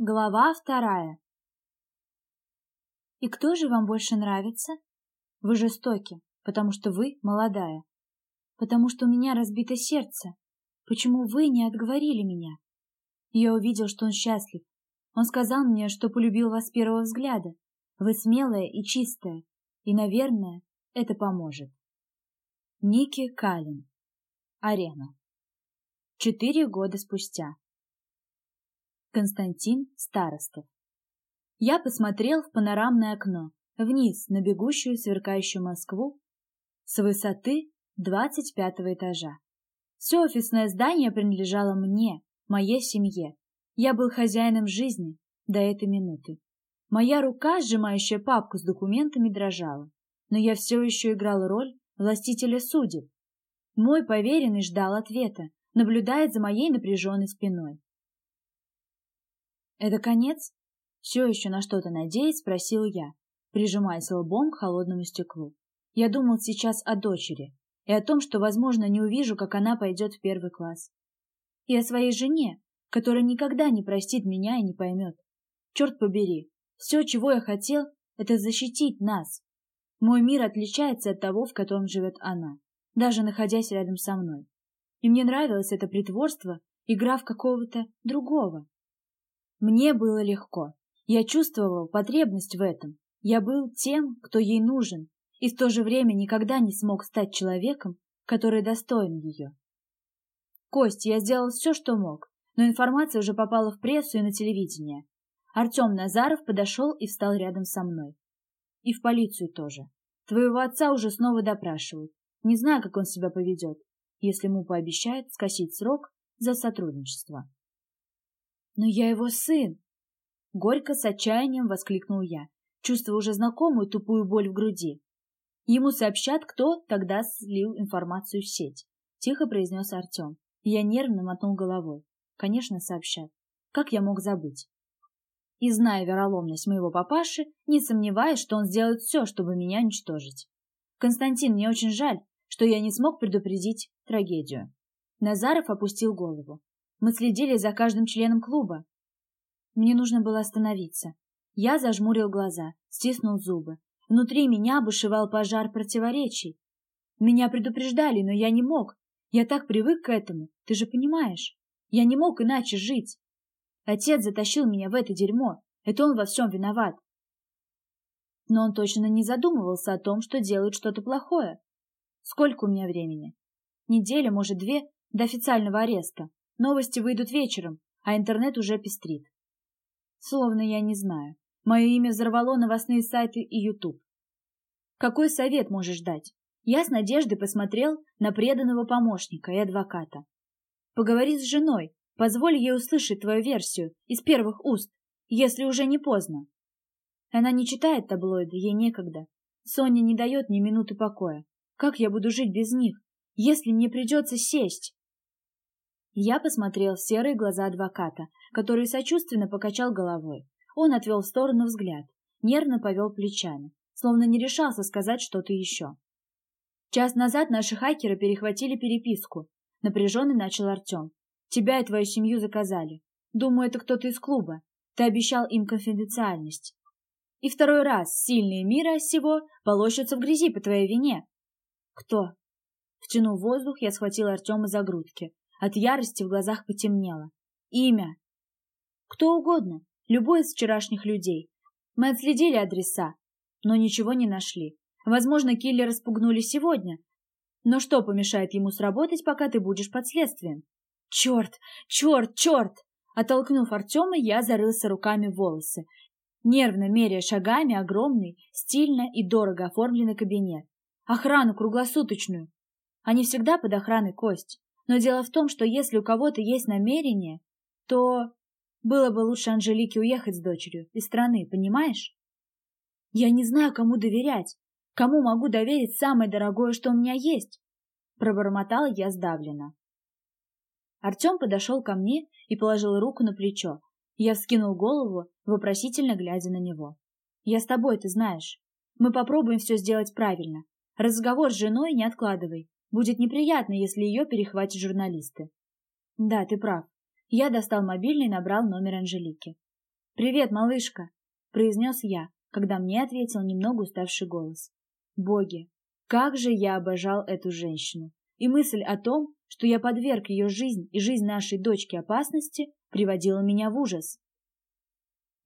Глава вторая. И кто же вам больше нравится? Вы жестоки, потому что вы молодая. Потому что у меня разбито сердце. Почему вы не отговорили меня? Я увидел, что он счастлив. Он сказал мне, что полюбил вас с первого взгляда. Вы смелая и чистая. И, наверное, это поможет. Ники Калин. Арена. Четыре года спустя. Константин Старостов. Я посмотрел в панорамное окно, вниз на бегущую сверкающую Москву с высоты 25 этажа. Все офисное здание принадлежало мне, моей семье. Я был хозяином жизни до этой минуты. Моя рука, сжимающая папку с документами, дрожала, но я все еще играл роль властителя судеб. Мой поверенный ждал ответа, наблюдает за моей напряженной спиной. «Это конец?» Все еще на что-то надеясь, спросил я, прижимаясь лбом к холодному стеклу. Я думал сейчас о дочери и о том, что, возможно, не увижу, как она пойдет в первый класс. И о своей жене, которая никогда не простит меня и не поймет. Черт побери, все, чего я хотел, это защитить нас. Мой мир отличается от того, в котором живет она, даже находясь рядом со мной. И мне нравилось это притворство, игра в какого-то другого. Мне было легко. Я чувствовал потребность в этом. Я был тем, кто ей нужен, и в то же время никогда не смог стать человеком, который достоин ее. Кость, я сделал все, что мог, но информация уже попала в прессу и на телевидение. Артем Назаров подошел и встал рядом со мной. И в полицию тоже. Твоего отца уже снова допрашивают. Не знаю, как он себя поведет, если ему пообещают скосить срок за сотрудничество. «Но я его сын!» Горько с отчаянием воскликнул я, чувствуя уже знакомую тупую боль в груди. Ему сообщат, кто тогда слил информацию в сеть. Тихо произнес Артем. Я нервно мотнул головой. Конечно, сообщат. Как я мог забыть? И зная вероломность моего папаши, не сомневаюсь, что он сделает все, чтобы меня уничтожить. Константин, мне очень жаль, что я не смог предупредить трагедию. Назаров опустил голову. Мы следили за каждым членом клуба. Мне нужно было остановиться. Я зажмурил глаза, стиснул зубы. Внутри меня бушевал пожар противоречий. Меня предупреждали, но я не мог. Я так привык к этому, ты же понимаешь. Я не мог иначе жить. Отец затащил меня в это дерьмо. Это он во всем виноват. Но он точно не задумывался о том, что делает что-то плохое. Сколько у меня времени? Неделя, может, две, до официального ареста. Новости выйдут вечером, а интернет уже пестрит. Словно я не знаю. Мое имя взорвало новостные сайты и YouTube. Какой совет можешь дать? Я с надеждой посмотрел на преданного помощника и адвоката. Поговори с женой, позволь ей услышать твою версию из первых уст, если уже не поздно. Она не читает таблоиды, ей некогда. Соня не дает ни минуты покоя. Как я буду жить без них, если мне придется сесть? Я посмотрел в серые глаза адвоката, который сочувственно покачал головой. Он отвел в сторону взгляд, нервно повел плечами, словно не решался сказать что-то еще. Час назад наши хакеры перехватили переписку. Напряженно начал Артем. Тебя и твою семью заказали. Думаю, это кто-то из клуба. Ты обещал им конфиденциальность. И второй раз сильные мира сего полощутся в грязи по твоей вине. Кто? Втянув воздух, я схватил Артема за грудки. От ярости в глазах потемнело. Имя. Кто угодно, любой из вчерашних людей. Мы отследили адреса, но ничего не нашли. Возможно, киллера спугнули сегодня. Но что помешает ему сработать, пока ты будешь под следствием? Черт, черт, черт! Оттолкнув Артема, я зарылся руками в волосы, нервно меряя шагами огромный, стильно и дорого оформленный кабинет. Охрану круглосуточную. Они всегда под охраной кость. Но дело в том, что если у кого-то есть намерение, то было бы лучше Анжелике уехать с дочерью из страны, понимаешь? Я не знаю, кому доверять. Кому могу доверить самое дорогое, что у меня есть? Пробормотала я сдавленно. Артем подошел ко мне и положил руку на плечо. Я вскинул голову, вопросительно глядя на него. «Я с тобой, ты знаешь. Мы попробуем все сделать правильно. Разговор с женой не откладывай. Будет неприятно, если ее перехватят журналисты. Да, ты прав. Я достал мобильный и набрал номер Анжелики. «Привет, малышка!» — произнес я, когда мне ответил немного уставший голос. Боги, как же я обожал эту женщину! И мысль о том, что я подверг ее жизнь и жизнь нашей дочки опасности, приводила меня в ужас.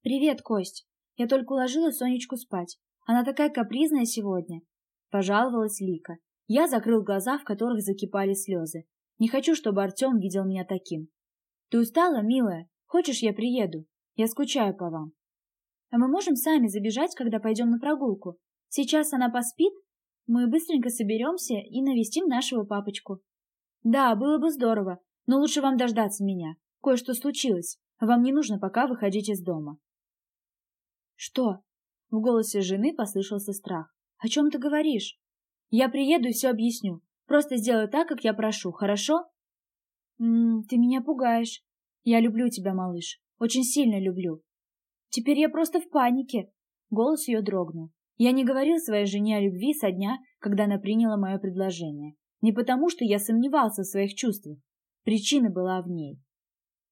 «Привет, Кость. Я только уложила Сонечку спать. Она такая капризная сегодня», — пожаловалась Лика. Я закрыл глаза, в которых закипали слезы. Не хочу, чтобы Артем видел меня таким. «Ты устала, милая? Хочешь, я приеду? Я скучаю по вам». «А мы можем сами забежать, когда пойдем на прогулку? Сейчас она поспит, мы быстренько соберемся и навестим нашего папочку. Да, было бы здорово, но лучше вам дождаться меня. Кое-что случилось. Вам не нужно пока выходить из дома. Что? В голосе жены послышался страх. О чем ты говоришь? Я приеду и все объясню. Просто сделай так, как я прошу, хорошо? М ты меня пугаешь. Я люблю тебя, малыш. Очень сильно люблю. Теперь я просто в панике. Голос ее дрогнул. Я не говорил своей жене о любви со дня, когда она приняла мое предложение. Не потому, что я сомневался в своих чувствах. Причина была в ней.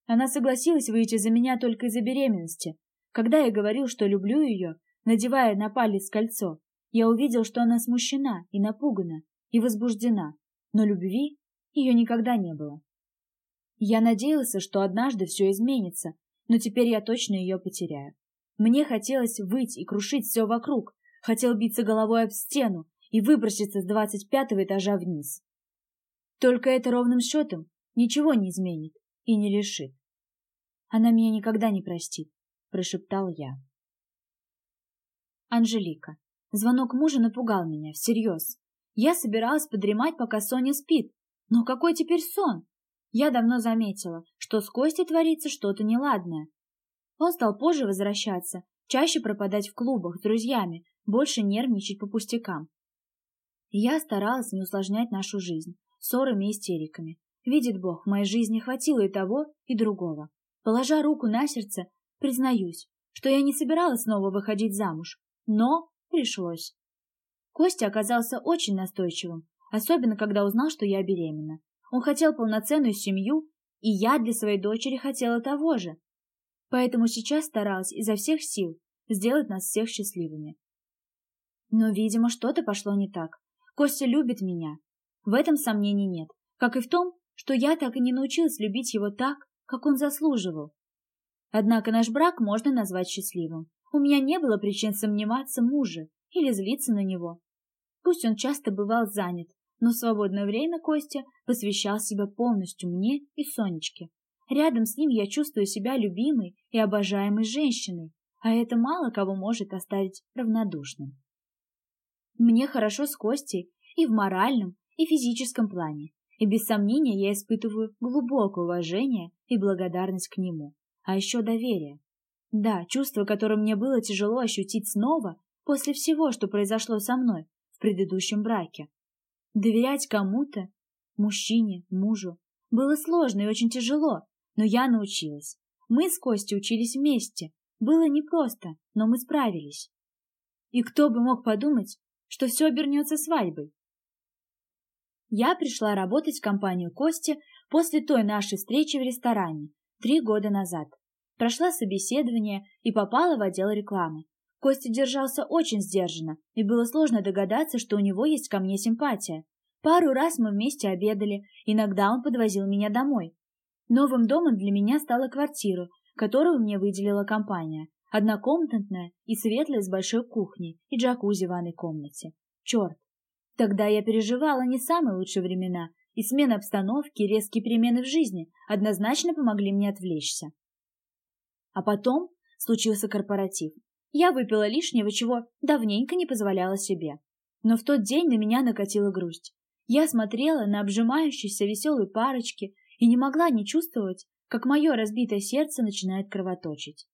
Она согласилась выйти за меня только из-за беременности. Когда я говорил, что люблю ее, надевая на палец кольцо, я увидел, что она смущена и напугана, и возбуждена, но любви ее никогда не было. Я надеялся, что однажды все изменится, но теперь я точно ее потеряю. Мне хотелось выйти и крушить все вокруг, хотел биться головой об стену и выброситься с двадцать пятого этажа вниз. Только это ровным счетом ничего не изменит и не решит. Она меня никогда не простит, прошептал я. Анжелика. Звонок мужа напугал меня, всерьез. Я собиралась подремать, пока Соня спит. Но какой теперь сон? Я давно заметила, что с Костей творится что-то неладное. Он стал позже возвращаться, чаще пропадать в клубах с друзьями, больше нервничать по пустякам. Я старалась не усложнять нашу жизнь ссорами и истериками. Видит Бог, в моей жизни хватило и того, и другого. Положа руку на сердце, признаюсь, что я не собиралась снова выходить замуж, но пришлось. Костя оказался очень настойчивым, особенно когда узнал, что я беременна. Он хотел полноценную семью, и я для своей дочери хотела того же. Поэтому сейчас старалась изо всех сил сделать нас всех счастливыми. Но, видимо, что-то пошло не так. Костя любит меня. В этом сомнений нет. Как и в том, что я так и не научилась любить его так, как он заслуживал. Однако наш брак можно назвать счастливым. У меня не было причин сомневаться в муже или злиться на него. Пусть он часто бывал занят, но в свободное время Костя посвящал себя полностью мне и Сонечке. Рядом с ним я чувствую себя любимой и обожаемой женщиной, а это мало кого может оставить равнодушным. Мне хорошо с Костей и в моральном, и физическом плане, и без сомнения я испытываю глубокое уважение и благодарность к нему, а еще доверие. Да, чувство, которое мне было тяжело ощутить снова после всего, что произошло со мной в предыдущем браке. Доверять кому-то, мужчине, мужу, было сложно и очень тяжело, но я научилась. Мы с Костей учились вместе. Было непросто, но мы справились. И кто бы мог подумать, что все обернется свадьбой. Я пришла работать в компанию Кости после той нашей встречи в ресторане три года назад. Прошла собеседование и попала в отдел рекламы. Костя держался очень сдержанно, и было сложно догадаться, что у него есть ко мне симпатия. Пару раз мы вместе обедали, иногда он подвозил меня домой. Новым домом для меня стала квартира, которую мне выделила компания. Однокомнатная и светлая с большой кухней и джакузи в ванной комнате. Черт! Тогда я переживала не самые лучшие времена, и смена обстановки, резкие перемены в жизни однозначно помогли мне отвлечься. А потом случился корпоратив. Я выпила лишнего, чего давненько не позволяла себе. Но в тот день на меня накатила грусть. Я смотрела на обжимающиеся веселые парочки и не могла не чувствовать, как мое разбитое сердце начинает кровоточить.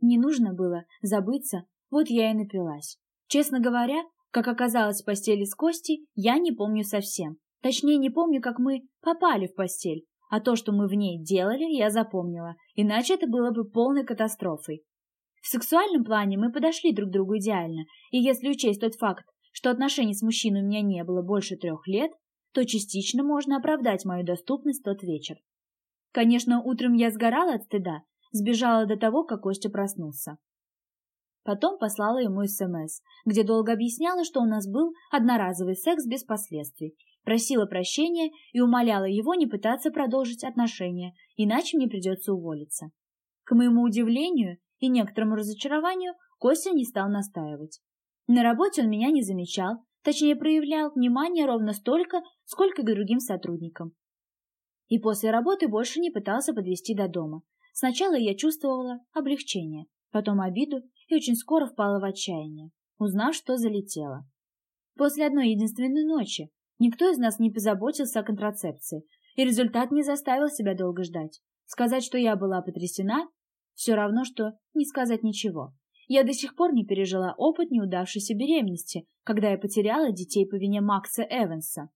Не нужно было забыться, вот я и напилась. Честно говоря, как оказалось в постели с Костей, я не помню совсем. Точнее, не помню, как мы попали в постель. А то, что мы в ней делали, я запомнила, иначе это было бы полной катастрофой. В сексуальном плане мы подошли друг другу идеально, и если учесть тот факт, что отношений с мужчиной у меня не было больше трех лет, то частично можно оправдать мою доступность тот вечер. Конечно, утром я сгорала от стыда, сбежала до того, как Костя проснулся. Потом послала ему СМС, где долго объясняла, что у нас был одноразовый секс без последствий, просила прощения и умоляла его не пытаться продолжить отношения, иначе мне придется уволиться. К моему удивлению и некоторому разочарованию Костя не стал настаивать. На работе он меня не замечал, точнее проявлял внимание ровно столько, сколько к другим сотрудникам. И после работы больше не пытался подвести до дома. Сначала я чувствовала облегчение, потом обиду и очень скоро впала в отчаяние, узнав, что залетела. После одной единственной ночи никто из нас не позаботился о контрацепции, и результат не заставил себя долго ждать. Сказать, что я была потрясена, все равно, что не сказать ничего. Я до сих пор не пережила опыт неудавшейся беременности, когда я потеряла детей по вине Макса Эванса.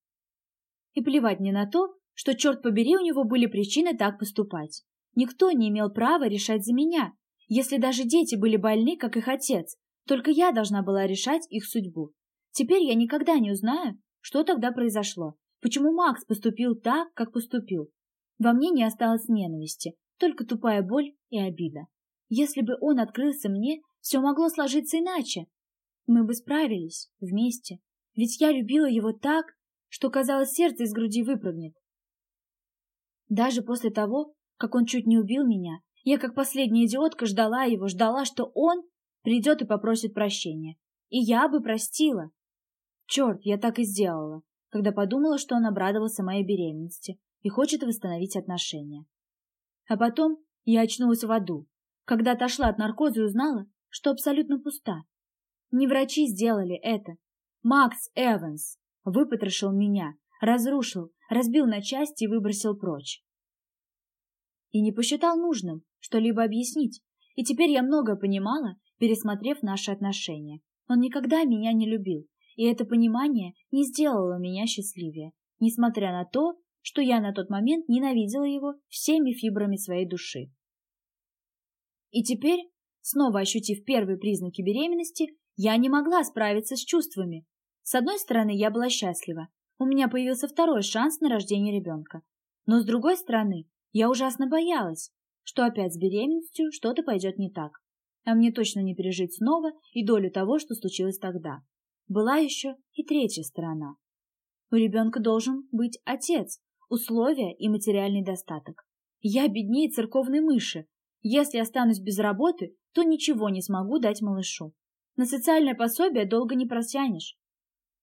И плевать мне на то, что, черт побери, у него были причины так поступать. Никто не имел права решать за меня, если даже дети были больны, как их отец, только я должна была решать их судьбу. Теперь я никогда не узнаю, что тогда произошло, почему Макс поступил так, как поступил. Во мне не осталось ненависти, только тупая боль и обида. Если бы он открылся мне, все могло сложиться иначе. Мы бы справились вместе, ведь я любила его так, что, казалось, сердце из груди выпрыгнет. Даже после того, как он чуть не убил меня, я, как последняя идиотка, ждала его, ждала, что он придет и попросит прощения. И я бы простила. Черт, я так и сделала, когда подумала, что он обрадовался моей беременности и хочет восстановить отношения. А потом я очнулась в аду, когда отошла от наркоза и узнала, что абсолютно пуста. Не врачи сделали это. Макс Эванс выпотрошил меня, разрушил, разбил на части и выбросил прочь и не посчитал нужным что-либо объяснить. И теперь я много понимала, пересмотрев наши отношения. Он никогда меня не любил, и это понимание не сделало меня счастливее, несмотря на то, что я на тот момент ненавидела его всеми фибрами своей души. И теперь, снова ощутив первые признаки беременности, я не могла справиться с чувствами. С одной стороны, я была счастлива. У меня появился второй шанс на рождение ребенка. Но с другой стороны, я ужасно боялась, что опять с беременностью что-то пойдет не так, а мне точно не пережить снова и долю того, что случилось тогда. Была еще и третья сторона. У ребенка должен быть отец, условия и материальный достаток. Я беднее церковной мыши. Если останусь без работы, то ничего не смогу дать малышу. На социальное пособие долго не протянешь.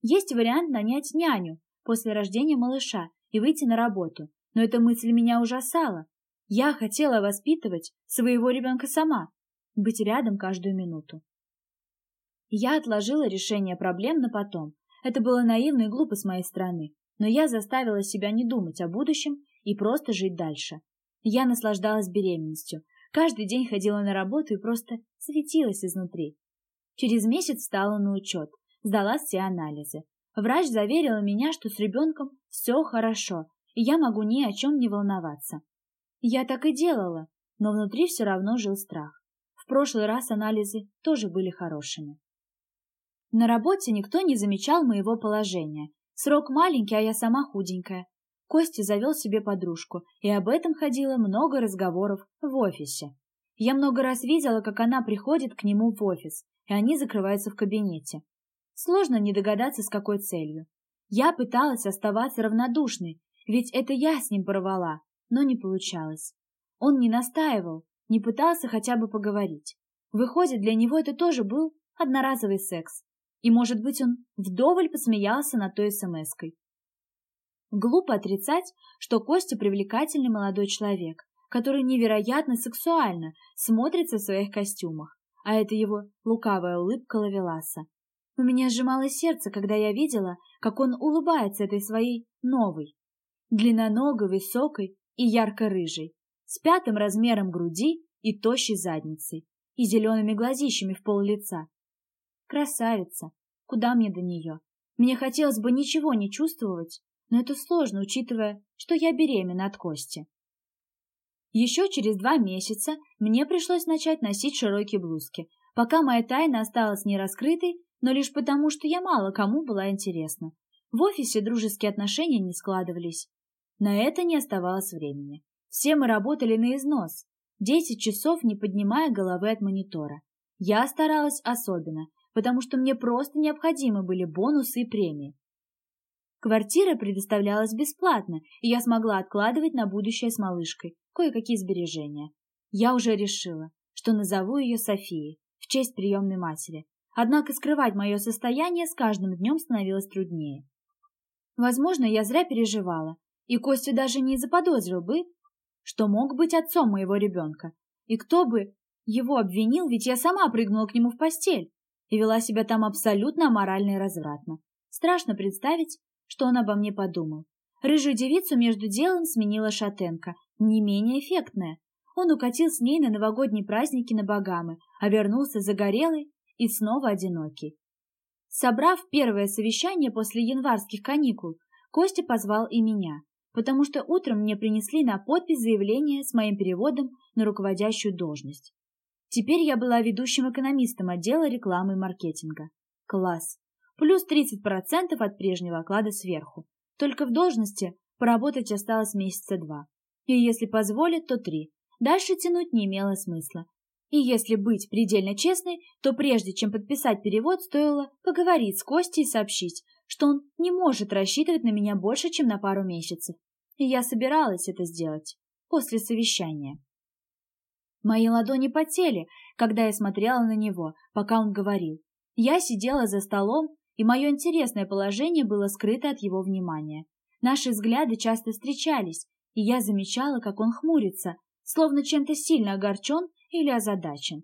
Есть вариант нанять няню после рождения малыша и выйти на работу, но эта мысль меня ужасала. Я хотела воспитывать своего ребенка сама, быть рядом каждую минуту. Я отложила решение проблем на потом. Это было наивно и глупо с моей стороны, но я заставила себя не думать о будущем и просто жить дальше. Я наслаждалась беременностью, каждый день ходила на работу и просто светилась изнутри. Через месяц стала на учет, сдала все анализы. Врач заверила меня, что с ребенком все хорошо, и я могу ни о чем не волноваться. Я так и делала, но внутри все равно жил страх. В прошлый раз анализы тоже были хорошими. На работе никто не замечал моего положения. Срок маленький, а я сама худенькая. Костя завел себе подружку, и об этом ходило много разговоров в офисе. Я много раз видела, как она приходит к нему в офис, и они закрываются в кабинете. Сложно не догадаться, с какой целью. Я пыталась оставаться равнодушной, ведь это я с ним порвала, но не получалось. Он не настаивал, не пытался хотя бы поговорить. Выходит, для него это тоже был одноразовый секс. И, может быть, он вдоволь посмеялся над той смс-кой. Глупо отрицать, что Костя привлекательный молодой человек, который невероятно сексуально смотрится в своих костюмах, а это его лукавая улыбка Лавеласа. У меня сжималось сердце, когда я видела, как он улыбается этой своей новой, длинноногой, высокой и ярко-рыжей, с пятым размером груди и тощей задницей, и зелеными глазищами в пол лица. Красавица! Куда мне до нее? Мне хотелось бы ничего не чувствовать, но это сложно, учитывая, что я беременна от Кости. Еще через два месяца мне пришлось начать носить широкие блузки, пока моя тайна осталась нераскрытой, но лишь потому, что я мало кому была интересна. В офисе дружеские отношения не складывались, на это не оставалось времени. Все мы работали на износ. Десять часов, не поднимая головы от монитора. Я старалась особенно, потому что мне просто необходимы были бонусы и премии. Квартира предоставлялась бесплатно, и я смогла откладывать на будущее с малышкой кое-какие сбережения. Я уже решила, что назову ее Софией в честь приемной матери. Однако скрывать мое состояние с каждым днем становилось труднее. Возможно, я зря переживала, и Костя даже не заподозрил бы, что мог быть отцом моего ребенка. И кто бы его обвинил, ведь я сама прыгнула к нему в постель и вела себя там абсолютно аморально и развратно. Страшно представить, что он обо мне подумал. Рыжую девицу между делом сменила шатенка, не менее эффектная. Он укатил с ней на новогодние праздники на Багамы, а вернулся загорелый и снова одинокий. Собрав первое совещание после январских каникул, Костя позвал и меня, потому что утром мне принесли на подпись заявление с моим переводом на руководящую должность. Теперь я была ведущим экономистом отдела рекламы и маркетинга. Класс плюс 30% от прежнего оклада сверху. Только в должности поработать осталось месяца два. И если позволят, то три. Дальше тянуть не имело смысла. И если быть предельно честной, то прежде чем подписать перевод, стоило поговорить с Костей и сообщить, что он не может рассчитывать на меня больше, чем на пару месяцев. И я собиралась это сделать после совещания. Мои ладони потели, когда я смотрела на него, пока он говорил. Я сидела за столом и мое интересное положение было скрыто от его внимания. Наши взгляды часто встречались, и я замечала, как он хмурится, словно чем-то сильно огорчен или озадачен.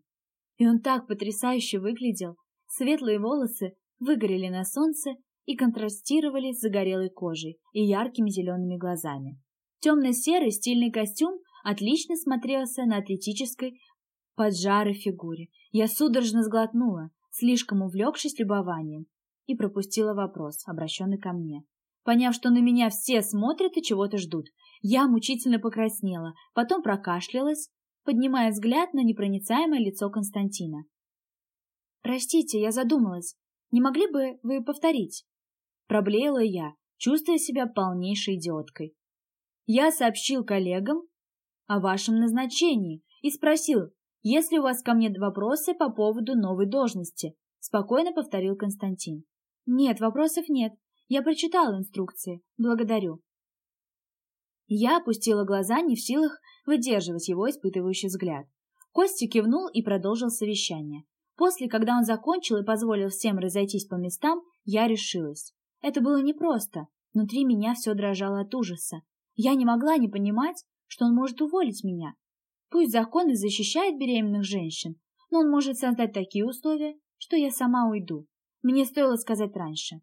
И он так потрясающе выглядел. Светлые волосы выгорели на солнце и контрастировали с загорелой кожей и яркими зелеными глазами. Темно-серый стильный костюм отлично смотрелся на атлетической поджарой фигуре. Я судорожно сглотнула, слишком увлекшись любованием, и пропустила вопрос, обращенный ко мне. Поняв, что на меня все смотрят и чего-то ждут, я мучительно покраснела, потом прокашлялась, поднимая взгляд на непроницаемое лицо Константина. «Простите, я задумалась. Не могли бы вы повторить?» Проблеяла я, чувствуя себя полнейшей идиоткой. Я сообщил коллегам о вашем назначении и спросил, есть ли у вас ко мне вопросы по поводу новой должности, спокойно повторил Константин. Нет, вопросов нет. Я прочитала инструкции. Благодарю. Я опустила глаза, не в силах выдерживать его испытывающий взгляд. Костя кивнул и продолжил совещание. После, когда он закончил и позволил всем разойтись по местам, я решилась. Это было непросто. Внутри меня все дрожало от ужаса. Я не могла не понимать, что он может уволить меня. Пусть закон и защищает беременных женщин, но он может создать такие условия, что я сама уйду. Мне стоило сказать раньше.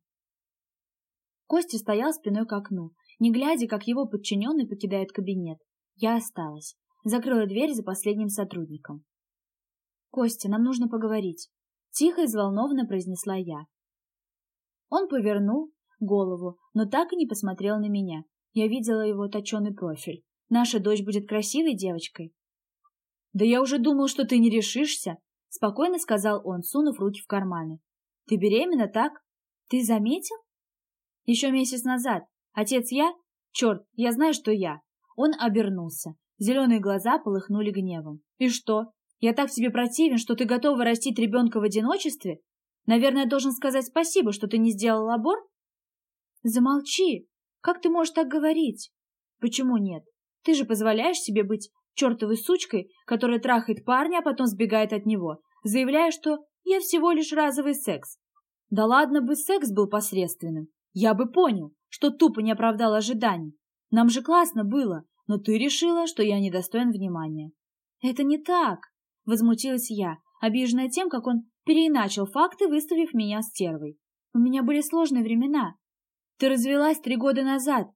Костя стоял спиной к окну, не глядя, как его подчиненный покидает кабинет. Я осталась. Закрыла дверь за последним сотрудником. «Костя, нам нужно поговорить», — тихо и взволнованно произнесла я. Он повернул голову, но так и не посмотрел на меня. Я видела его точеный профиль. Наша дочь будет красивой девочкой. «Да я уже думал, что ты не решишься», — спокойно сказал он, сунув руки в карманы. Ты беременна, так? Ты заметил? Еще месяц назад. Отец я? Черт, я знаю, что я. Он обернулся. Зеленые глаза полыхнули гневом. И что? Я так тебе противен, что ты готова растить ребенка в одиночестве? Наверное, должен сказать спасибо, что ты не сделал аборт? Замолчи. Как ты можешь так говорить? Почему нет? Ты же позволяешь себе быть чертовой сучкой, которая трахает парня, а потом сбегает от него, заявляя, что я всего лишь разовый секс. Да ладно бы секс был посредственным. Я бы понял, что тупо не оправдал ожиданий. Нам же классно было, но ты решила, что я недостоин внимания. Это не так, возмутилась я, обиженная тем, как он переиначил факты, выставив меня стервой. У меня были сложные времена. Ты развелась три года назад.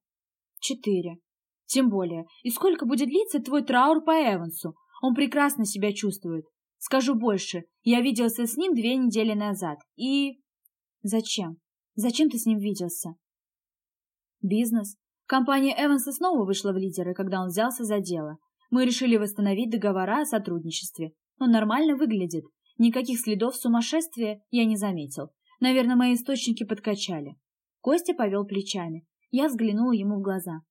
Четыре. Тем более, и сколько будет длиться твой траур по Эвансу? Он прекрасно себя чувствует. Скажу больше, я виделся с ним две недели назад. И... Зачем? Зачем ты с ним виделся? Бизнес. Компания Эванса снова вышла в лидеры, когда он взялся за дело. Мы решили восстановить договора о сотрудничестве. Он нормально выглядит. Никаких следов сумасшествия я не заметил. Наверное, мои источники подкачали. Костя повел плечами. Я взглянула ему в глаза.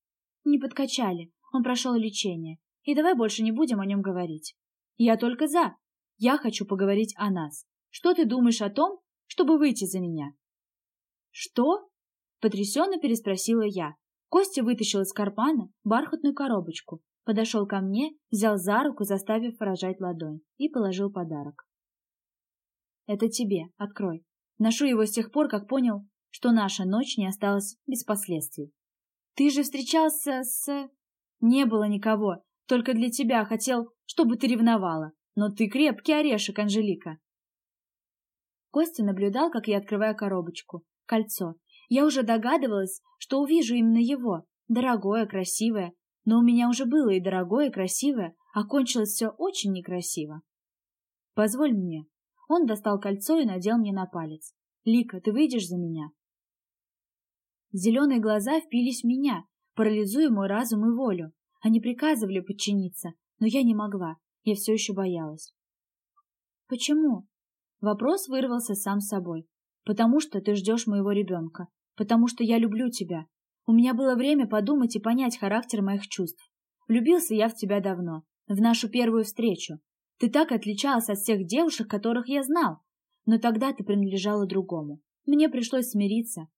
Не подкачали. Он прошел лечение. и давай больше не будем о нем говорить. Я только за. Я хочу поговорить о нас. Что ты думаешь о том, чтобы выйти за меня?» «Что?» — потрясенно переспросила я. Костя вытащил из кармана бархатную коробочку, подошел ко мне, взял за руку, заставив поражать ладонь, и положил подарок. «Это тебе, открой. Ношу его с тех пор, как понял, что наша ночь не осталась без последствий. Ты же встречался с... Не было никого, только для тебя хотел, чтобы ты ревновала. Но ты крепкий орешек, Анжелика. Костя наблюдал, как я открываю коробочку. Кольцо. Я уже догадывалась, что увижу именно его. Дорогое, красивое. Но у меня уже было и дорогое, и красивое, а кончилось все очень некрасиво. Позволь мне. Он достал кольцо и надел мне на палец. Лика, ты выйдешь за меня? Зеленые глаза впились в меня, парализуя мой разум и волю. Они приказывали подчиниться, но я не могла, я все еще боялась. «Почему?» Вопрос вырвался сам собой. «Потому что ты ждешь моего ребенка. Потому что я люблю тебя. У меня было время подумать и понять характер моих чувств. Влюбился я в тебя давно, в нашу первую встречу. Ты так отличалась от всех девушек, которых я знал. Но тогда ты принадлежала другому. Мне пришлось смириться,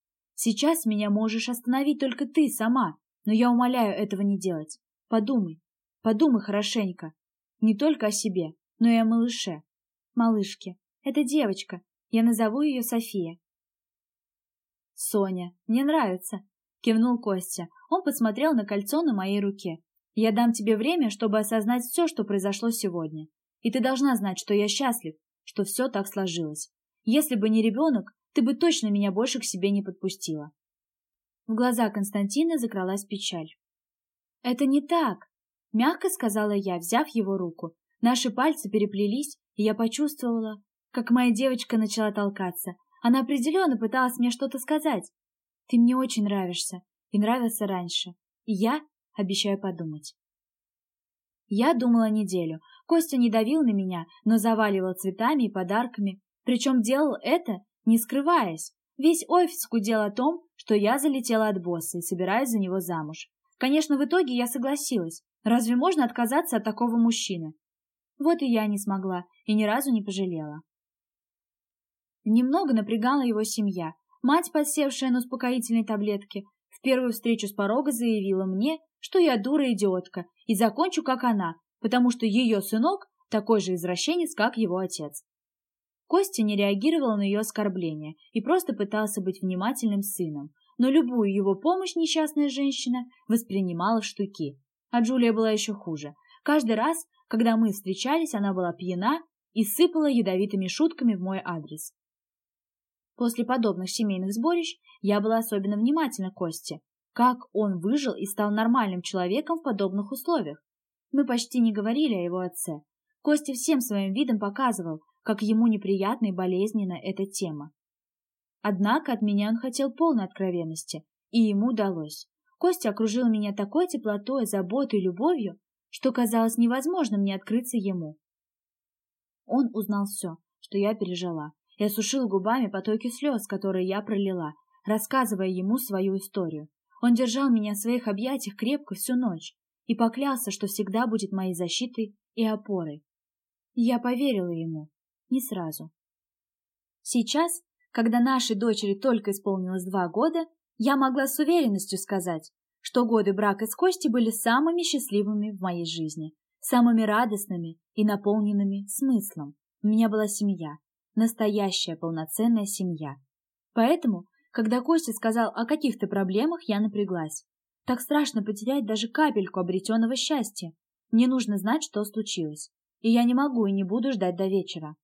Сейчас меня можешь остановить только ты сама, но я умоляю этого не делать. Подумай, подумай хорошенько. Не только о себе, но и о малыше. Малышке. Это девочка. Я назову ее София. Соня. Мне нравится. Кивнул Костя. Он посмотрел на кольцо на моей руке. Я дам тебе время, чтобы осознать все, что произошло сегодня. И ты должна знать, что я счастлив, что все так сложилось. Если бы не ребенок, ты бы точно меня больше к себе не подпустила. В глаза Константина закралась печаль. «Это не так!» — мягко сказала я, взяв его руку. Наши пальцы переплелись, и я почувствовала, как моя девочка начала толкаться. Она определенно пыталась мне что-то сказать. «Ты мне очень нравишься, и нравился раньше. И я обещаю подумать». Я думала неделю. Костя не давил на меня, но заваливал цветами и подарками. Причем делал это не скрываясь. Весь офис гудел о том, что я залетела от босса и собираюсь за него замуж. Конечно, в итоге я согласилась. Разве можно отказаться от такого мужчины? Вот и я не смогла и ни разу не пожалела. Немного напрягала его семья. Мать, подсевшая на успокоительной таблетке, в первую встречу с порога заявила мне, что я дура-идиотка и закончу, как она, потому что ее сынок такой же извращенец, как его отец. Костя не реагировал на ее оскорбления и просто пытался быть внимательным сыном, но любую его помощь несчастная женщина воспринимала в штуки. А Джулия была еще хуже. Каждый раз, когда мы встречались, она была пьяна и сыпала ядовитыми шутками в мой адрес. После подобных семейных сборищ я была особенно внимательна к Косте. Как он выжил и стал нормальным человеком в подобных условиях? Мы почти не говорили о его отце. Костя всем своим видом показывал, как ему неприятна и болезненна эта тема. Однако от меня он хотел полной откровенности, и ему удалось. Костя окружил меня такой теплотой, заботой и любовью, что казалось невозможным не открыться ему. Он узнал все, что я пережила, и осушил губами потоки слез, которые я пролила, рассказывая ему свою историю. Он держал меня в своих объятиях крепко всю ночь и поклялся, что всегда будет моей защитой и опорой. Я поверила ему, не сразу. Сейчас, когда нашей дочери только исполнилось два года, я могла с уверенностью сказать, что годы брака с Костей были самыми счастливыми в моей жизни, самыми радостными и наполненными смыслом. У меня была семья, настоящая полноценная семья. Поэтому, когда Костя сказал о каких-то проблемах, я напряглась. Так страшно потерять даже капельку обретенного счастья. Мне нужно знать, что случилось. И я не могу и не буду ждать до вечера.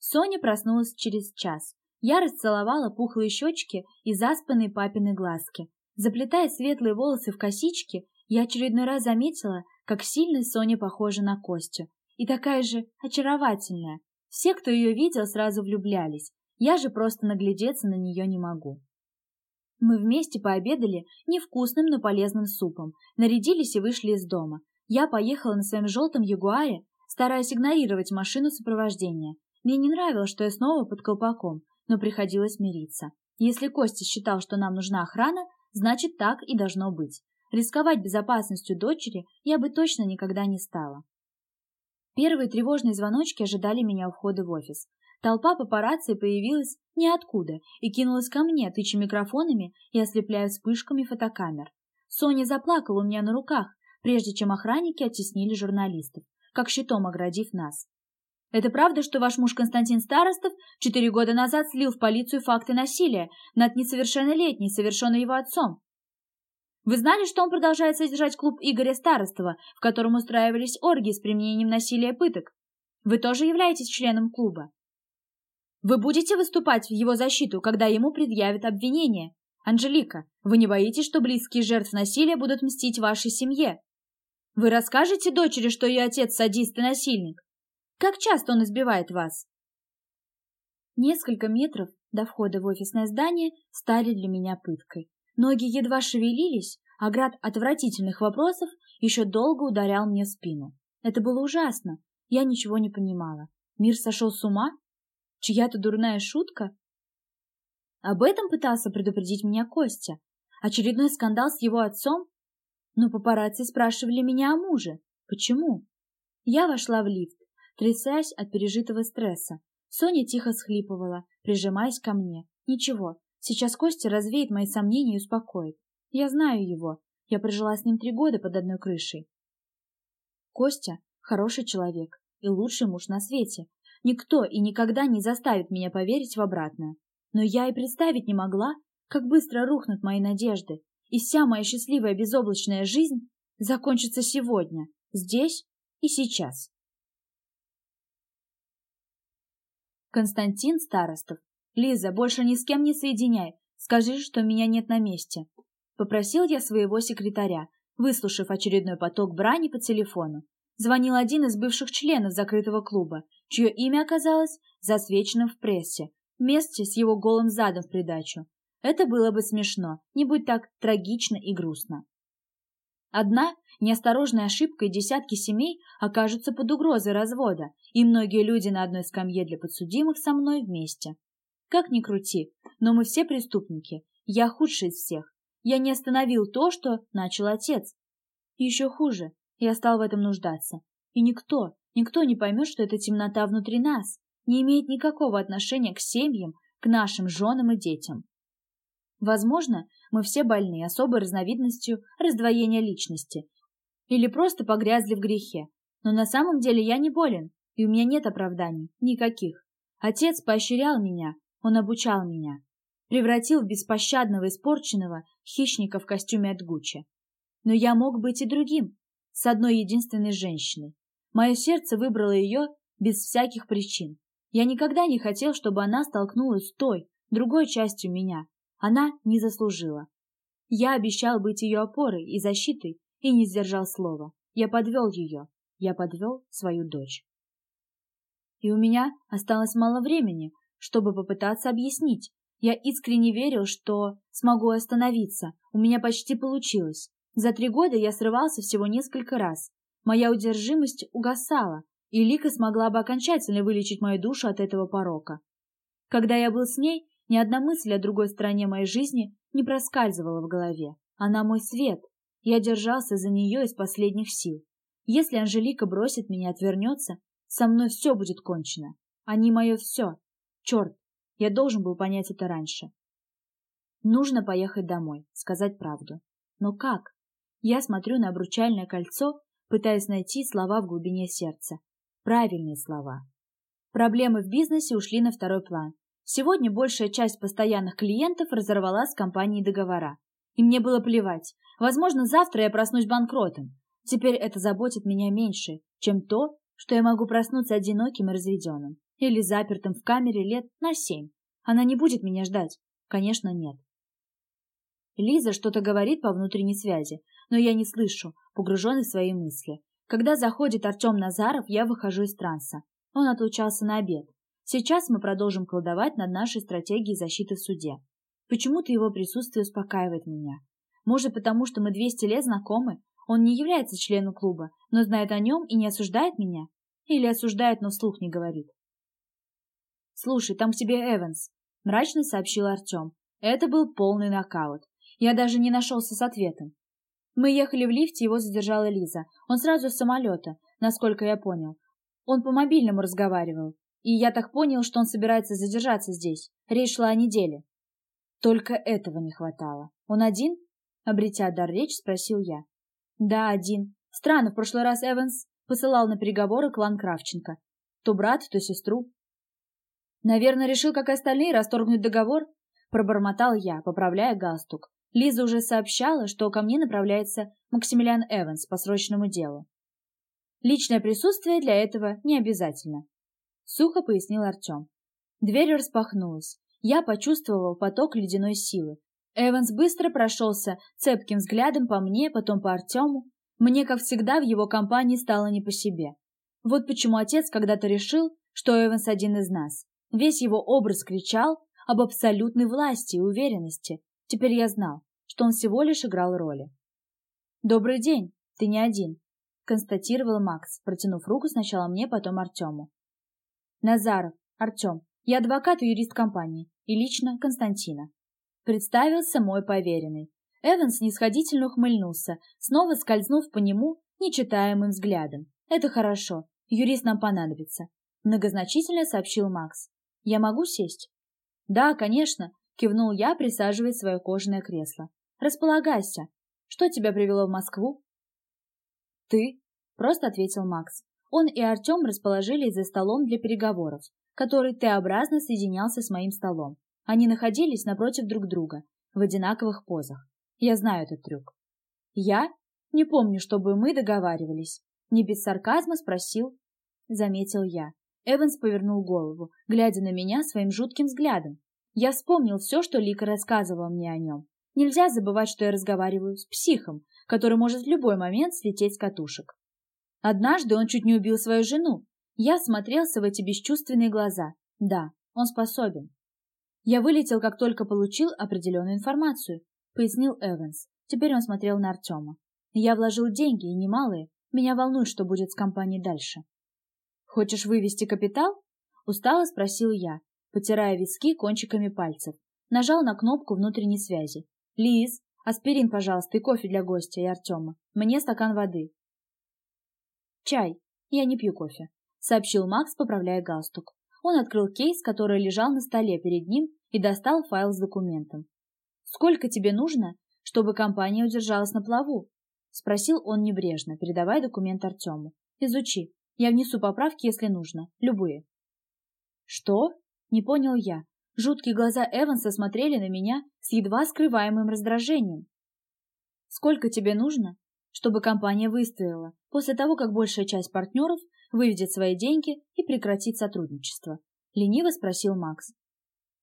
Соня проснулась через час. Я расцеловала пухлые щечки и заспанные папины глазки. Заплетая светлые волосы в косички, я очередной раз заметила, как сильно Соня похожа на Костю. И такая же очаровательная. Все, кто ее видел, сразу влюблялись. Я же просто наглядеться на нее не могу. Мы вместе пообедали невкусным, но полезным супом, нарядились и вышли из дома. Я поехала на своем желтом ягуаре, стараясь игнорировать машину сопровождения. Мне не нравилось, что я снова под колпаком, но приходилось мириться. Если Костя считал, что нам нужна охрана, значит так и должно быть. рисковать безопасностью дочери я бы точно никогда не стала. Первые тревожные звоночки ожидали меня у входа в офис. Толпа папарацци появилась ниоткуда и кинулась ко мне, тыча микрофонами и ослепляя вспышками фотокамер. Соня заплакала у меня на руках, прежде чем охранники оттеснили журналистов, как щитом оградив нас. Это правда, что ваш муж Константин Старостов четыре года назад слил в полицию факты насилия над несовершеннолетней, совершенной его отцом? Вы знали, что он продолжает содержать клуб Игоря Старостова, в котором устраивались оргии с применением насилия и пыток? Вы тоже являетесь членом клуба. Вы будете выступать в его защиту, когда ему предъявят обвинение? Анжелика, вы не боитесь, что близкие жертв насилия будут мстить вашей семье? Вы расскажете дочери, что ее отец садист и насильник? Как часто он избивает вас? Несколько метров до входа в офисное здание стали для меня пыткой. Ноги едва шевелились, а град отвратительных вопросов еще долго ударял мне в спину. Это было ужасно. Я ничего не понимала. Мир сошел с ума? Чья-то дурная шутка? Об этом пытался предупредить меня Костя. Очередной скандал с его отцом? Но папарацци спрашивали меня о муже. Почему? Я вошла в лифт, трясясь от пережитого стресса. Соня тихо схлипывала, прижимаясь ко мне. Ничего, Сейчас Костя развеет мои сомнения и успокоит. Я знаю его. Я прожила с ним три года под одной крышей. Костя – хороший человек и лучший муж на свете. Никто и никогда не заставит меня поверить в обратное. Но я и представить не могла, как быстро рухнут мои надежды, и вся моя счастливая безоблачная жизнь закончится сегодня, здесь и сейчас. Константин Старостов «Лиза, больше ни с кем не соединяй. Скажи, что меня нет на месте». Попросил я своего секретаря, выслушав очередной поток брани по телефону. Звонил один из бывших членов закрытого клуба, чье имя оказалось засвеченным в прессе, вместе с его голым задом в придачу. Это было бы смешно, не будь так трагично и грустно. Одна неосторожная ошибка и десятки семей окажутся под угрозой развода, и многие люди на одной скамье для подсудимых со мной вместе. Как ни крути, но мы все преступники. Я худший из всех. Я не остановил то, что начал отец. И еще хуже, я стал в этом нуждаться. И никто, никто не поймет, что эта темнота внутри нас не имеет никакого отношения к семьям, к нашим женам и детям. Возможно, мы все больны особой разновидностью раздвоения личности или просто погрязли в грехе. Но на самом деле я не болен, и у меня нет оправданий, никаких. Отец поощрял меня, он обучал меня, превратил в беспощадного испорченного хищника в костюме от Гуччи. Но я мог быть и другим, с одной единственной женщиной. Мое сердце выбрало ее без всяких причин. Я никогда не хотел, чтобы она столкнулась с той, другой частью меня. Она не заслужила. Я обещал быть ее опорой и защитой и не сдержал слова. Я подвел ее. Я подвел свою дочь. И у меня осталось мало времени, чтобы попытаться объяснить. Я искренне верил, что смогу остановиться. У меня почти получилось. За три года я срывался всего несколько раз. Моя удержимость угасала, и Лика смогла бы окончательно вылечить мою душу от этого порока. Когда я был с ней, ни одна мысль о другой стороне моей жизни не проскальзывала в голове. Она мой свет. Я держался за нее из последних сил. Если Анжелика бросит меня отвернется, со мной все будет кончено. Они мое все. Черт, я должен был понять это раньше. Нужно поехать домой, сказать правду. Но как? Я смотрю на обручальное кольцо, пытаясь найти слова в глубине сердца. Правильные слова. Проблемы в бизнесе ушли на второй план. Сегодня большая часть постоянных клиентов разорвала с компанией договора. И мне было плевать. Возможно, завтра я проснусь банкротом. Теперь это заботит меня меньше, чем то, что я могу проснуться одиноким и разведенным. Или запертым в камере лет на семь. Она не будет меня ждать? Конечно, нет. Лиза что-то говорит по внутренней связи, но я не слышу, погруженный в свои мысли. Когда заходит Артем Назаров, я выхожу из транса. Он отлучался на обед. Сейчас мы продолжим колдовать над нашей стратегией защиты в суде. Почему-то его присутствие успокаивает меня. Может, потому что мы 200 лет знакомы? Он не является членом клуба, но знает о нем и не осуждает меня? Или осуждает, но вслух не говорит? «Слушай, там к тебе Эванс», — мрачно сообщил Артем. Это был полный нокаут. Я даже не нашелся с ответом. Мы ехали в лифте, его задержала Лиза. Он сразу с самолета, насколько я понял. Он по мобильному разговаривал. И я так понял, что он собирается задержаться здесь. Речь шла о неделе. Только этого не хватало. Он один? Обретя дар речь, спросил я. Да, один. Странно, в прошлый раз Эванс посылал на переговоры клан Кравченко. То брат, то сестру. Наверное, решил, как и остальные, расторгнуть договор? Пробормотал я, поправляя галстук. Лиза уже сообщала, что ко мне направляется Максимилиан Эванс по срочному делу. Личное присутствие для этого не обязательно. Сухо пояснил Артем. Дверь распахнулась. Я почувствовал поток ледяной силы. Эванс быстро прошелся цепким взглядом по мне, потом по Артему. Мне, как всегда, в его компании стало не по себе. Вот почему отец когда-то решил, что Эванс один из нас. Весь его образ кричал об абсолютной власти и уверенности. Теперь я знал, что он всего лишь играл роли. «Добрый день, ты не один», — констатировал Макс, протянув руку сначала мне, потом Артему. «Назаров, Артем, я адвокат и юрист компании, и лично Константина». Представился мой поверенный. Эванс нисходительно ухмыльнулся, снова скользнув по нему нечитаемым взглядом. «Это хорошо, юрист нам понадобится», — многозначительно сообщил Макс. «Я могу сесть?» «Да, конечно», — кивнул я, присаживаясь в свое кожаное кресло. «Располагайся. Что тебя привело в Москву?» «Ты?» — просто ответил Макс. Он и Артем расположились за столом для переговоров, который Т-образно соединялся с моим столом. Они находились напротив друг друга, в одинаковых позах. Я знаю этот трюк. Я? Не помню, чтобы мы договаривались. Не без сарказма спросил. Заметил я. Эванс повернул голову, глядя на меня своим жутким взглядом. Я вспомнил все, что Лика рассказывала мне о нем. Нельзя забывать, что я разговариваю с психом, который может в любой момент слететь с катушек. Однажды он чуть не убил свою жену. Я смотрелся в эти бесчувственные глаза. Да, он способен. Я вылетел, как только получил определенную информацию, пояснил Эванс. Теперь он смотрел на Артема. Я вложил деньги, и немалые. Меня волнует, что будет с компанией дальше. Хочешь вывести капитал? Устало спросил я, потирая виски кончиками пальцев. Нажал на кнопку внутренней связи. «Лиз, аспирин, пожалуйста, и кофе для гостя и Артема. Мне стакан воды». «Чай. Я не пью кофе», — сообщил Макс, поправляя галстук. Он открыл кейс, который лежал на столе перед ним, и достал файл с документом. «Сколько тебе нужно, чтобы компания удержалась на плаву?» — спросил он небрежно, передавая документ Артему. «Изучи. Я внесу поправки, если нужно. Любые». «Что?» — не понял я. Жуткие глаза Эванса смотрели на меня с едва скрываемым раздражением. «Сколько тебе нужно, чтобы компания выстояла после того, как большая часть партнеров выведет свои деньги и прекратит сотрудничество?» — лениво спросил Макс.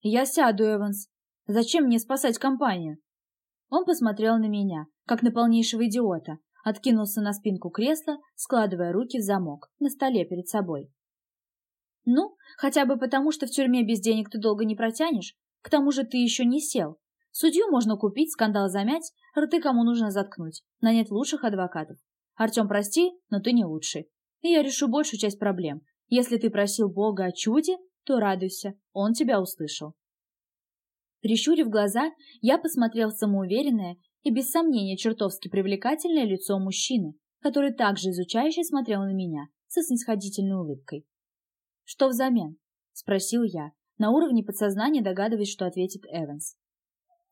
«Я сяду, Эванс. Зачем мне спасать компанию?» Он посмотрел на меня, как на полнейшего идиота, откинулся на спинку кресла, складывая руки в замок на столе перед собой. Ну, хотя бы потому, что в тюрьме без денег ты долго не протянешь. К тому же ты еще не сел. Судью можно купить, скандал замять, рты кому нужно заткнуть, нанять лучших адвокатов. Артем, прости, но ты не лучший. И я решу большую часть проблем. Если ты просил Бога о чуде, то радуйся, он тебя услышал. Прищурив глаза, я посмотрел самоуверенное и без сомнения чертовски привлекательное лицо мужчины, который также изучающе смотрел на меня со снисходительной улыбкой. «Что взамен?» — спросил я, на уровне подсознания догадываясь, что ответит Эванс.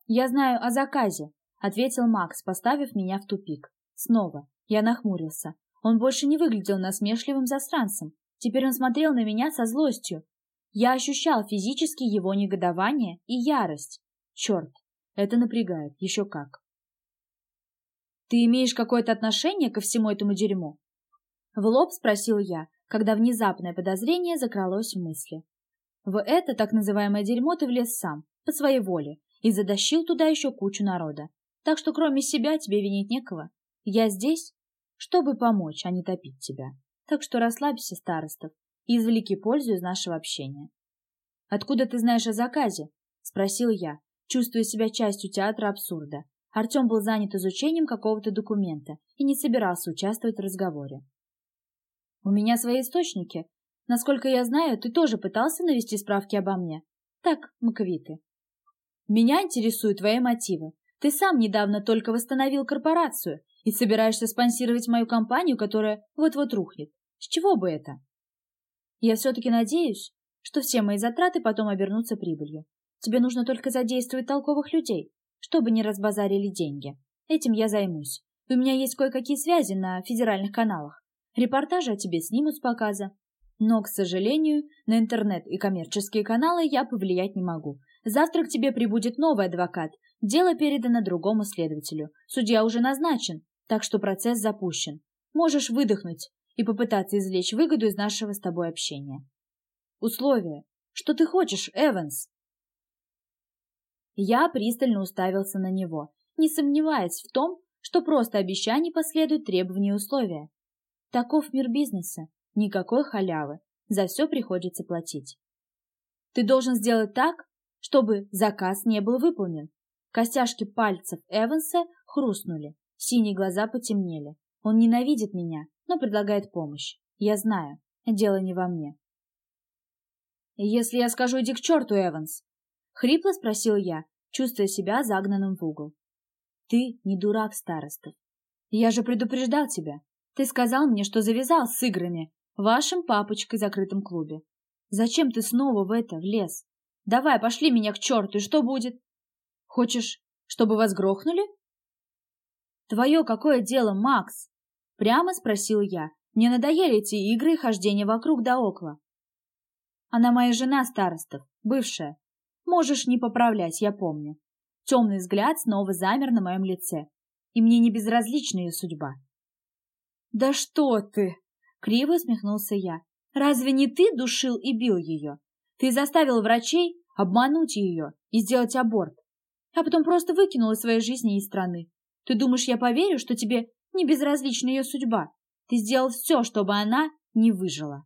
«Я знаю о заказе», — ответил Макс, поставив меня в тупик. Снова. Я нахмурился. Он больше не выглядел насмешливым засранцем. Теперь он смотрел на меня со злостью. Я ощущал физически его негодование и ярость. Черт, это напрягает, еще как. «Ты имеешь какое-то отношение ко всему этому дерьму?» В лоб спросил я, когда внезапное подозрение закралось в мысли. В это так называемое дерьмо ты влез сам, по своей воле, и задащил туда еще кучу народа. Так что кроме себя тебе винить некого. Я здесь, чтобы помочь, а не топить тебя. Так что расслабься, старостов, и извлеки пользу из нашего общения. «Откуда ты знаешь о заказе?» — спросил я, чувствуя себя частью театра абсурда. Артем был занят изучением какого-то документа и не собирался участвовать в разговоре. У меня свои источники. Насколько я знаю, ты тоже пытался навести справки обо мне. Так, мы квиты. Меня интересуют твои мотивы. Ты сам недавно только восстановил корпорацию И собираешься спонсировать мою компанию, которая вот-вот рухнет. С чего бы это? Я все-таки надеюсь, что все мои затраты потом обернутся прибылью. Тебе нужно только задействовать толковых людей, чтобы не разбазарили деньги. Этим я займусь. У меня есть кое-какие связи на федеральных каналах. Репортажи о тебе снимут с показа. Но, к сожалению, на интернет и коммерческие каналы я повлиять не могу. Завтра к тебе прибудет новый адвокат. Дело передано другому следователю. Судья уже назначен, так что процесс запущен. Можешь выдохнуть и попытаться извлечь выгоду из нашего с тобой общения. Условие. Что ты хочешь, Эванс? Я пристально уставился на него, не сомневаясь в том, что просто обещаний последуют требования условия. Таков мир бизнеса. Никакой халявы. За все приходится платить. Ты должен сделать так, чтобы заказ не был выполнен. Костяшки пальцев Эванса хрустнули, синие глаза потемнели. Он ненавидит меня, но предлагает помощь. Я знаю, дело не во мне. «Если я скажу, иди к черту, Эванс!» — хрипло спросил я, чувствуя себя загнанным в угол. «Ты не дурак, Старостов. Я же предупреждал тебя. Ты сказал мне, что завязал с играми, вашим папочкой в закрытом клубе. Зачем ты снова в это влез? Давай, пошли меня к черту, и что будет? Хочешь, чтобы вас грохнули? Твое какое дело, Макс? Прямо спросил я. Мне надоели эти игры и хождение вокруг да около. Она моя жена, Старостов, бывшая. Можешь не поправлять, я помню. Темный взгляд снова замер на моем лице, и мне не безразлична ее судьба. «Да что ты!» — криво усмехнулся я. «Разве не ты душил и бил ее? Ты заставил врачей обмануть ее и сделать аборт, а потом просто выкинул из своей жизни из страны. Ты думаешь, я поверю, что тебе не безразлична ее судьба? Ты сделал все, чтобы она не выжила».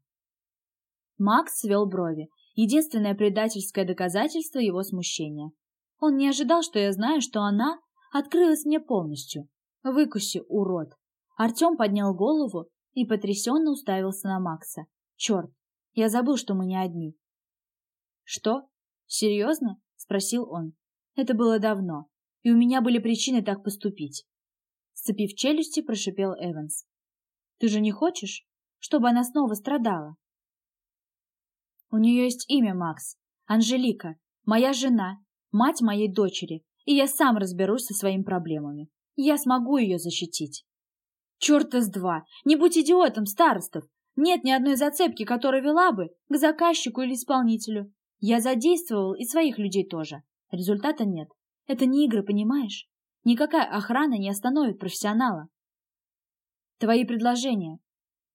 Макс свел брови. Единственное предательское доказательство его смущения. Он не ожидал, что я знаю, что она открылась мне полностью. Выкуси, урод. Артем поднял голову и потрясенно уставился на Макса. Черт, я забыл, что мы не одни. Что? Серьезно? Спросил он. Это было давно, и у меня были причины так поступить. Сцепив челюсти, прошипел Эванс. Ты же не хочешь, чтобы она снова страдала? У нее есть имя, Макс. Анжелика, моя жена, мать моей дочери, и я сам разберусь со своими проблемами. Я смогу ее защитить. Черта с два! Не будь идиотом, старостов! Нет ни одной зацепки, которая вела бы к заказчику или исполнителю. Я задействовал и своих людей тоже. Результата нет. Это не игры, понимаешь? Никакая охрана не остановит профессионала. Твои предложения.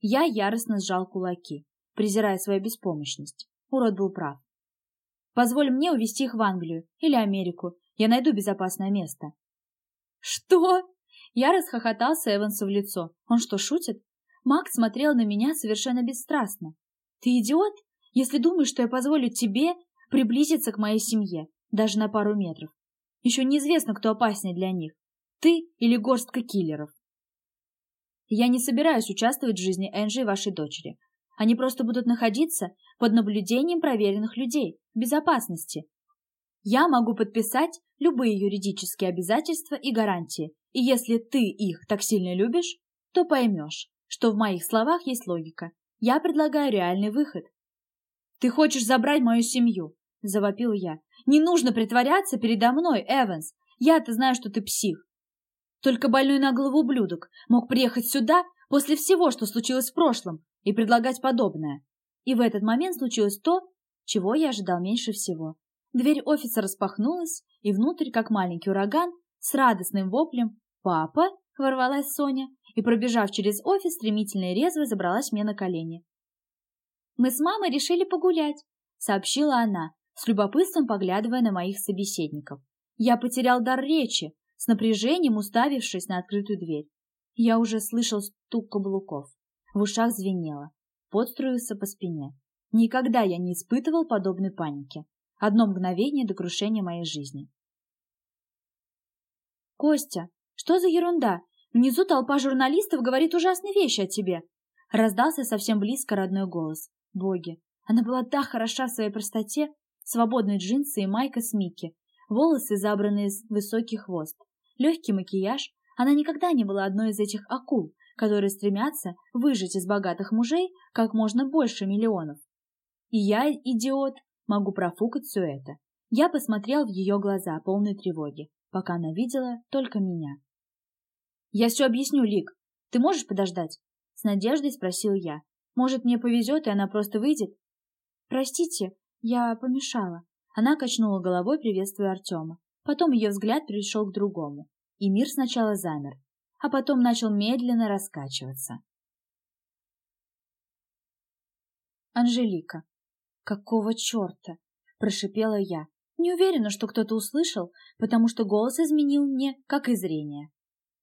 Я яростно сжал кулаки, презирая свою беспомощность. Урод был прав. Позволь мне увезти их в Англию или Америку. Я найду безопасное место. Что? Я расхохотался Эвансу в лицо. Он что, шутит? Макс смотрел на меня совершенно бесстрастно. Ты идиот? Если думаешь, что я позволю тебе приблизиться к моей семье, даже на пару метров. Еще неизвестно, кто опаснее для них. Ты или горстка киллеров. Я не собираюсь участвовать в жизни Энджи и вашей дочери. Они просто будут находиться под наблюдением проверенных людей, в безопасности. Я могу подписать любые юридические обязательства и гарантии, и если ты их так сильно любишь, то поймешь, что в моих словах есть логика. Я предлагаю реальный выход. «Ты хочешь забрать мою семью?» – завопил я. «Не нужно притворяться передо мной, Эванс. Я-то знаю, что ты псих. Только больной на голову ублюдок мог приехать сюда после всего, что случилось в прошлом, и предлагать подобное. И в этот момент случилось то, чего я ожидал меньше всего. Дверь офиса распахнулась, и внутрь, как маленький ураган, с радостным воплем «Папа!» ворвалась Соня и, пробежав через офис, стремительно и резво забралась мне на колени. «Мы с мамой решили погулять», — сообщила она, с любопытством поглядывая на моих собеседников. Я потерял дар речи, с напряжением уставившись на открытую дверь. Я уже слышал стук каблуков. В ушах звенело. Пот струился по спине. Никогда я не испытывал подобной паники. Одно мгновение до крушения моей жизни. «Костя, что за ерунда? Внизу толпа журналистов говорит ужасные вещи о тебе!» Раздался совсем близко родной голос. Боги, она была так хороша в своей простоте. Свободные джинсы и майка с Микки, волосы забранные в высокий хвост, легкий макияж, Она никогда не была одной из этих акул, которые стремятся выжить из богатых мужей как можно больше миллионов. И я, идиот, могу профукать все это. Я посмотрел в ее глаза, полные тревоги, пока она видела только меня. «Я все объясню, Лик. Ты можешь подождать?» С надеждой спросил я. «Может, мне повезет, и она просто выйдет?» «Простите, я помешала». Она качнула головой, приветствуя Артема. Потом ее взгляд перешел к другому, и мир сначала замер, а потом начал медленно раскачиваться. Анжелика. «Какого черта?» – прошипела я. Не уверена, что кто-то услышал, потому что голос изменил мне, как и зрение.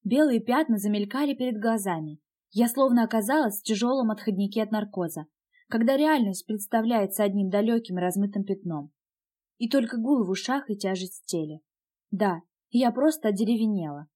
Белые пятна замелькали перед глазами. Я словно оказалась в тяжелом отходнике от наркоза, когда реальность представляется одним далеким размытым пятном. И только гул в ушах и тяжесть в теле. Да, я просто одеревенела.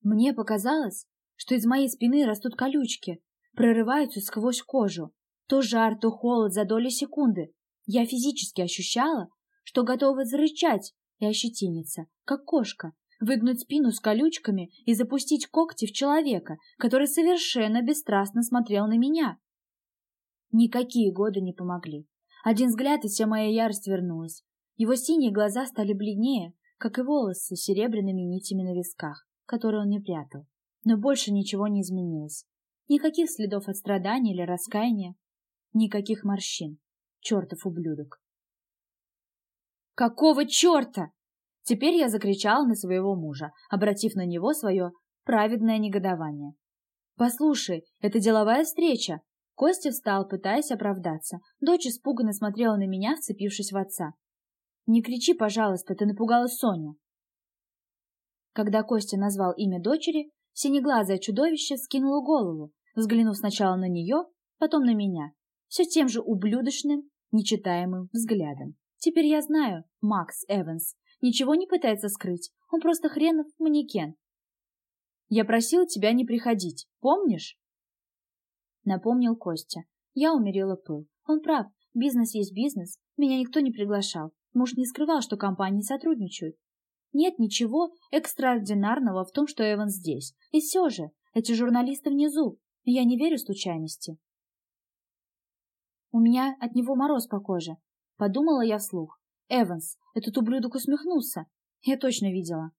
Мне показалось, что из моей спины растут колючки, прорываются сквозь кожу. То жар, то холод за доли секунды. Я физически ощущала, что готова зарычать и ощетиниться, как кошка, выгнуть спину с колючками и запустить когти в человека, который совершенно бесстрастно смотрел на меня. Никакие годы не помогли. Один взгляд, и вся моя ярость вернулась. Его синие глаза стали бледнее, как и волосы с серебряными нитями на висках, которые он не прятал. Но больше ничего не изменилось. Никаких следов от страдания или раскаяния, никаких морщин. Чертов ублюдок. «Какого черта?» Теперь я закричала на своего мужа, обратив на него свое праведное негодование. «Послушай, это деловая встреча!» Костя встал, пытаясь оправдаться. Дочь испуганно смотрела на меня, вцепившись в отца. «Не кричи, пожалуйста, ты напугала Соню!» Когда Костя назвал имя дочери, синеглазое чудовище скинуло голову, взглянув сначала на нее, потом на меня, все тем же ублюдочным, нечитаемым взглядом. Теперь я знаю, Макс Эванс ничего не пытается скрыть, он просто хренов манекен. Я просил тебя не приходить, помнишь? Напомнил Костя. Я умерила пыл. Он прав, бизнес есть бизнес, меня никто не приглашал. Муж не скрывал, что компании сотрудничают. Нет ничего экстраординарного в том, что Эван здесь. И все же, эти журналисты внизу. Я не верю случайности. У меня от него мороз по коже. Подумала я вслух. Эванс, этот ублюдок усмехнулся. Я точно видела.